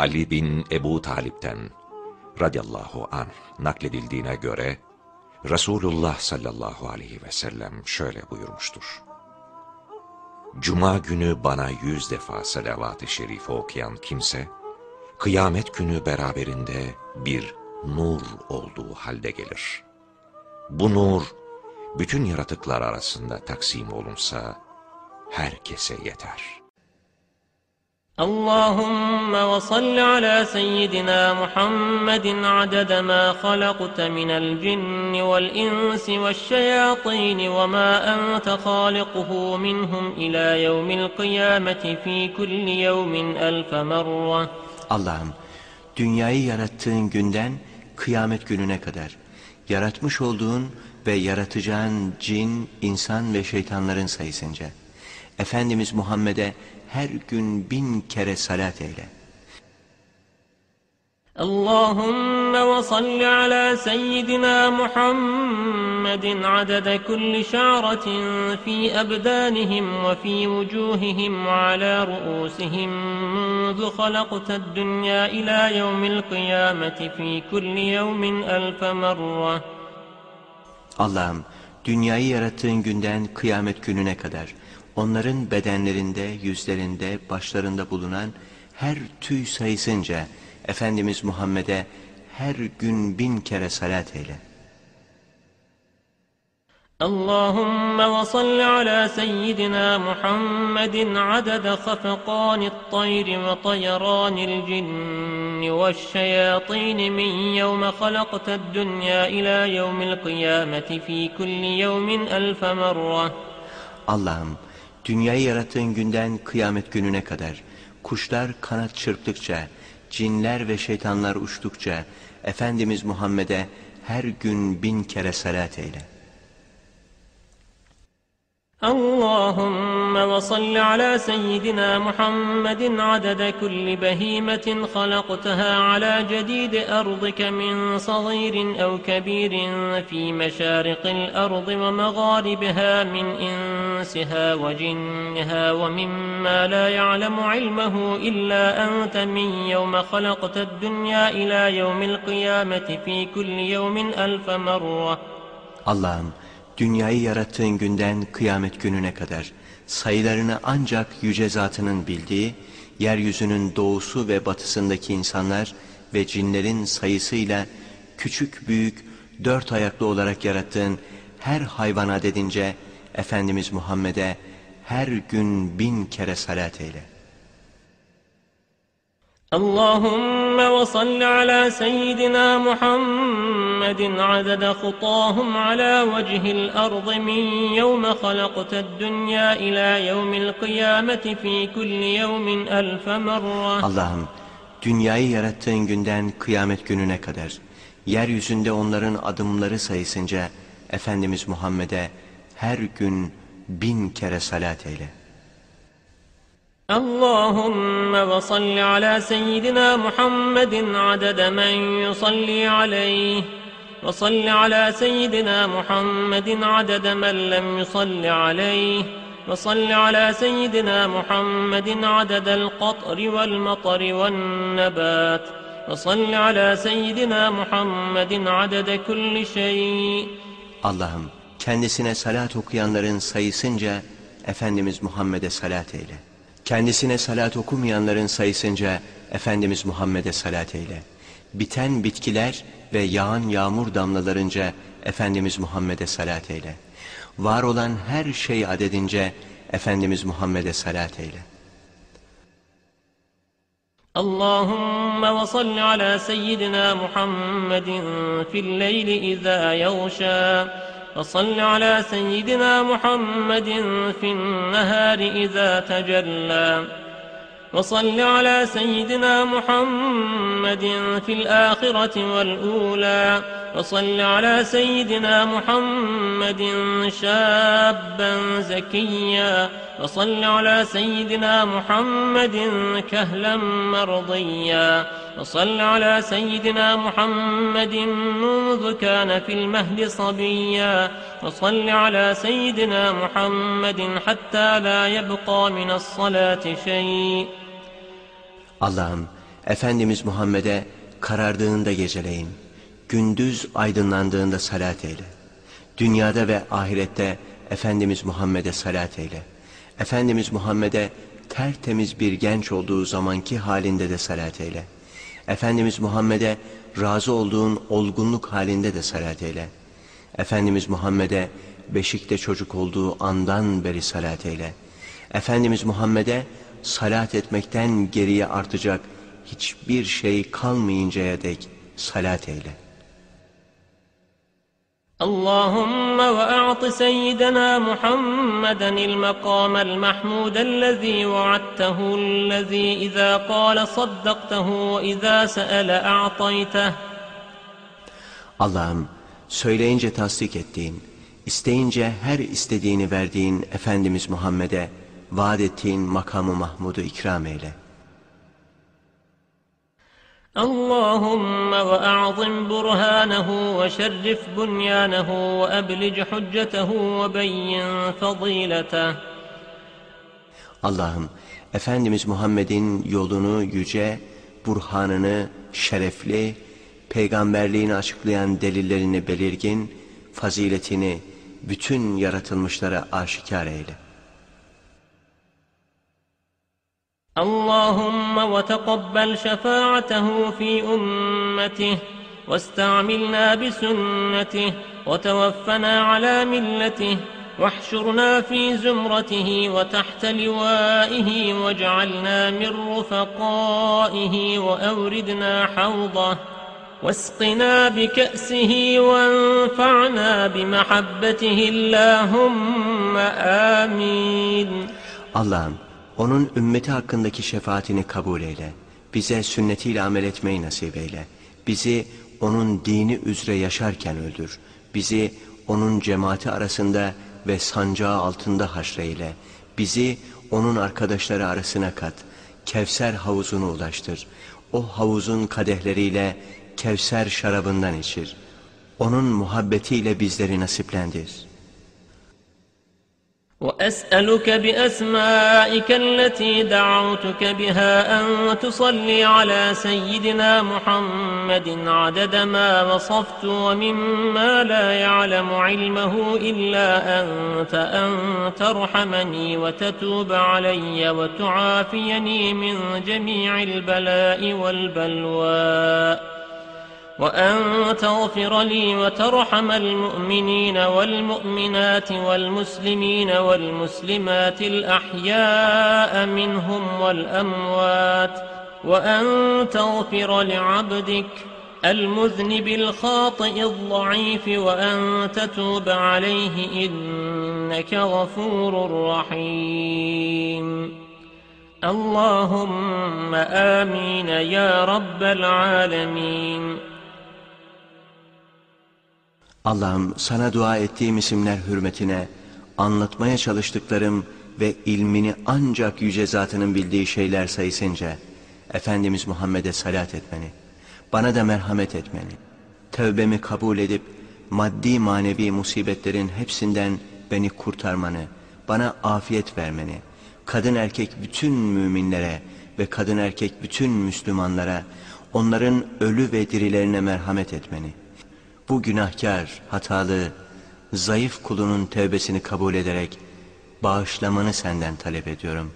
Ali bin Ebu Talip'ten radıyallahu anh nakledildiğine göre Resulullah sallallahu aleyhi ve sellem şöyle buyurmuştur. Cuma günü bana yüz defa salavat-ı şerife okuyan kimse, kıyamet günü beraberinde bir nur olduğu halde gelir. Bu nur, bütün yaratıklar arasında taksim olunsa, herkese yeter.'' اللهم وصل على سيدنا محمد عدد ما خلقت من الجن والإنس والشياطين وما أنت خالقه منهم إلى يوم القيامة في كل يوم ألف مرة Allah'ım dünyayı yarattığın günden kıyamet gününe kadar yaratmış olduğun ve yaratacağın cin, insan ve şeytanların sayısınca Efendimiz Muhammed'e her gün bin kere salat eyle. Allahümme ve salli ala seyyidina Muhammedin adede kulli şa'ratin fi ebdanihim ve fi vucuhihim ve ala ruusihim munzu halakted dünya ila yevmil kıyameti fi kulli yevmin elfe merre. Allah'ım dünyayı yarattığın günden kıyamet gününe kadar onların bedenlerinde, yüzlerinde, başlarında bulunan her tüy sayısınca Efendimiz Muhammed'e her gün bin kere salat eyle. اللهم وصل على سيدنا محمد عدد خفقان الطير وطيران الجن والشياطين من يوم خلقت الدنيا إلى يوم القيامة في كل يوم ألف مرة Allah'ım dünyayı yarattığın günden kıyamet gününe kadar kuşlar kanat çırptıkça, cinler ve şeytanlar uçtukça Efendimiz Muhammed'e her gün bin kere salat eyle. اللهم وصل على سيدنا محمد عدد كل بهيمة خلقتها على جديد أرضك من صغير أو كبير في مشارق الأرض ومغاربها من إنسها وجنها ومما لا يعلم علمه إلا أنت من يوم خلقت الدنيا إلى يوم القيامة في كل يوم ألف مرة. Allah'ım dünyayı yarattığın günden kıyamet gününe kadar sayılarını ancak yüce zatının bildiği, yeryüzünün doğusu ve batısındaki insanlar ve cinlerin sayısıyla küçük büyük dört ayaklı olarak yarattığın her hayvana dedince Efendimiz Muhammed'e her gün bin kere salat eyle. Allahümme ve salli ala seyyidina Muhammed عدد خطاهم على وجه الأرض من يوم خلقت الدنيا إلى يوم القيامة في كل يوم ألف مرة Allah'ım dünyayı yarattığın günden kıyamet gününe kadar yeryüzünde onların adımları sayısınca Efendimiz Muhammed'e her gün bin kere salat eyle. اللهم وصل على سيدنا محمد عدد من يصلي عليه وصل على سيدنا محمد عدد من لم يصل عليه وصل على سيدنا محمد عدد القطر والمطر والنبات وصل على سيدنا محمد عدد كل شيء Allah'ım kendisine salat okuyanların sayısınca Efendimiz Muhammed'e salat eyle. Kendisine salat okumayanların sayısınca Efendimiz Muhammed'e salat eyle. Biten bitkiler ve yağan yağmur damlalarınca Efendimiz Muhammed'e salat eyle. Var olan her şey adedince Efendimiz Muhammed'e salat eyle. اللهم وصل على سيدنا محمد في الليل إذا يغشى وصل على سيدنا محمد في النهار إذا تجلى وصل على سيدنا محمد في الآخرة والأولى. وصل على سيدنا محمد شابا زكيا. وصل على سيدنا محمد كهلا مرضيا. وصل على سيدنا محمد منذ كان في المهد صبيا. وصل على سيدنا محمد حتى لا يبقى من الصلاة شيء. Allah'ım Efendimiz Muhammed'e karardığında geceleyin, gündüz aydınlandığında salat eyle. Dünyada ve ahirette Efendimiz Muhammed'e salat eyle. Efendimiz Muhammed'e tertemiz bir genç olduğu zamanki halinde de salat eyle. Efendimiz Muhammed'e razı olduğun olgunluk halinde de salat eyle. Efendimiz Muhammed'e beşikte çocuk olduğu andan beri salat eyle. Efendimiz Muhammed'e salat etmekten geriye artacak hiçbir şey kalmayıncaya dek salat eyle. اللهم وأعط سيدنا محمدا المقام المحمود الذي وعدته الذي إذا قال صدقته وإذا سأل أعطيته Allah'ım söyleyince tasdik ettiğin, isteyince her istediğini verdiğin Efendimiz Muhammed'e vaat ettiğin makamı Mahmud'u ikram eyle. اللهم وأعظم برهانه وشرف بنيانه وأبلج حجته وبين فضيلته Allah'ım Efendimiz Muhammed'in yolunu yüce, burhanını şerefli, peygamberliğini açıklayan delillerini belirgin, faziletini bütün yaratılmışlara aşikar eyle. اللهم وتقبل شفاعته في أمته واستعملنا بسنته وتوفنا على ملته واحشرنا في زمرته وتحت لوائه واجعلنا من رفقائه وأوردنا حوضه واسقنا بكأسه وانفعنا بمحبته اللهم آمين. Allah'ım. Onun ümmeti hakkındaki şefaatini kabul eyle. Bize sünnetiyle amel etmeyi nasip eyle. Bizi onun dini üzere yaşarken öldür. Bizi onun cemaati arasında ve sancağı altında haşreyle. Bizi onun arkadaşları arasına kat. Kevser havuzunu ulaştır. O havuzun kadehleriyle Kevser şarabından içir. Onun muhabbetiyle bizleri nasiplendir.'' وأسألك بأسمائك التي دعوتك بها أن تصلي على سيدنا محمد عدد ما وصفت ومما لا يعلم علمه إلا أنت أن ترحمني وتتوب علي وتعافيني من جميع البلاء والبلوى وأن تغفر لي وترحم المؤمنين والمؤمنات والمسلمين والمسلمات الأحياء منهم والأموات وأن تغفر لعبدك المذنب الخاطئ الضعيف وأن تتوب عليه إنك غفور رحيم. اللهم آمين يا رب العالمين. Allah'ım sana dua ettiğim isimler hürmetine anlatmaya çalıştıklarım ve ilmini ancak yüce zatının bildiği şeyler sayısınca Efendimiz Muhammed'e salat etmeni, bana da merhamet etmeni, tövbemi kabul edip maddi manevi musibetlerin hepsinden beni kurtarmanı, bana afiyet vermeni, kadın erkek bütün müminlere ve kadın erkek bütün Müslümanlara, onların ölü ve dirilerine merhamet etmeni, bu günahkar, hatalı, zayıf kulunun tevbesini kabul ederek bağışlamanı senden talep ediyorum.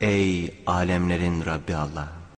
Ey alemlerin Rabbi Allah!